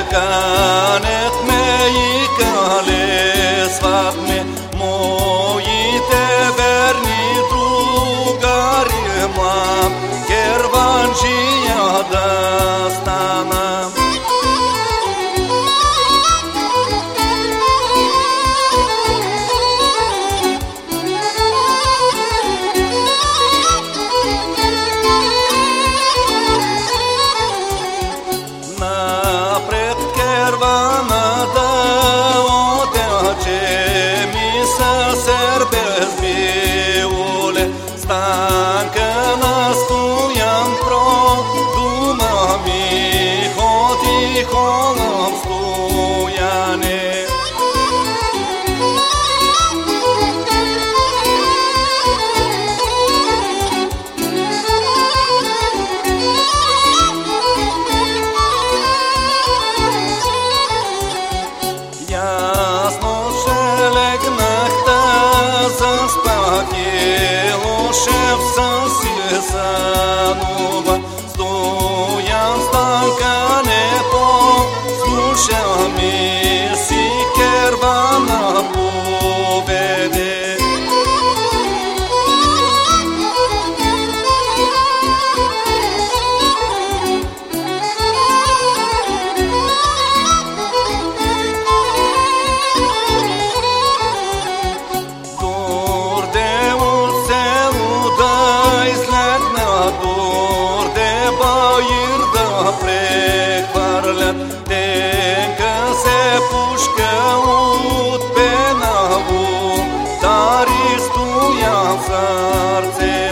لك Ακαναστούλιαν προ, δούμε αμήχοντι κονός του γιανε. Η ασμούσε λεγναχτα σας. sun. Ușcăut pe navul, dar istuia zarțe